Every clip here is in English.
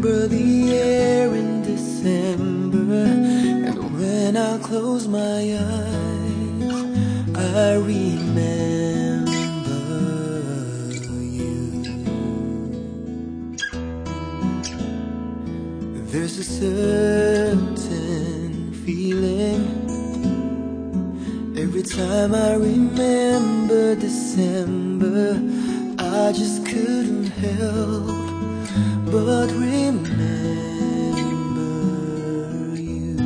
remember the air in December, and when I close my eyes, I remember you. There's a certain feeling every time I remember December. I just couldn't help but remember you.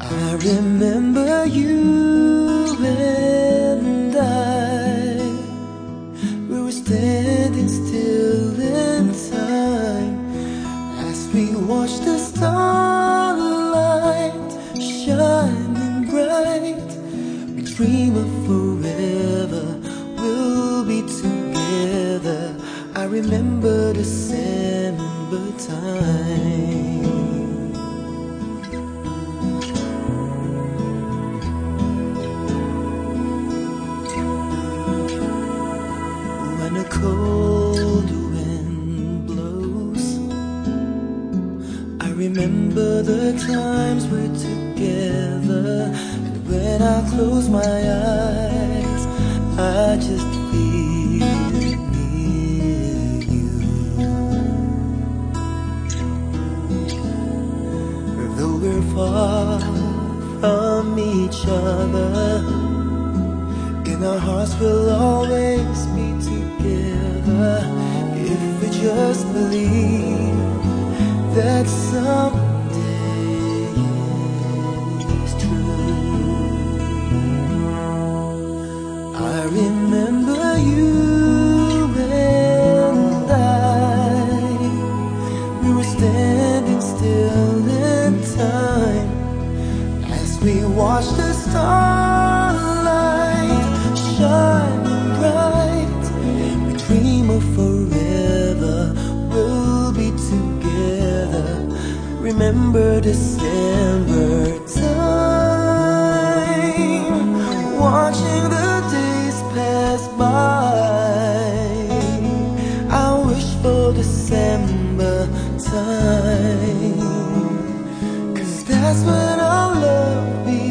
I remember you and I. We were standing still in time as we watched the starlight shining bright. We dream of forever. We'll be together. I remember December time. When a cold wind blows, I remember the times we're together. And when I close my eyes, I just far from each other. In our hearts we'll always be together if we just believe that someday Remember December time, watching the days pass by. I wish for December time. Cause that's when our love begun.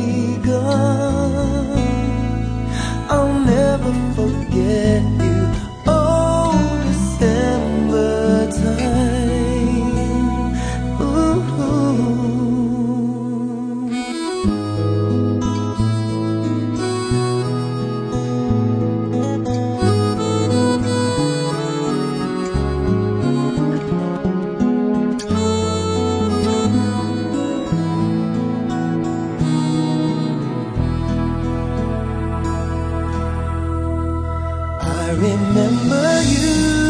I remember you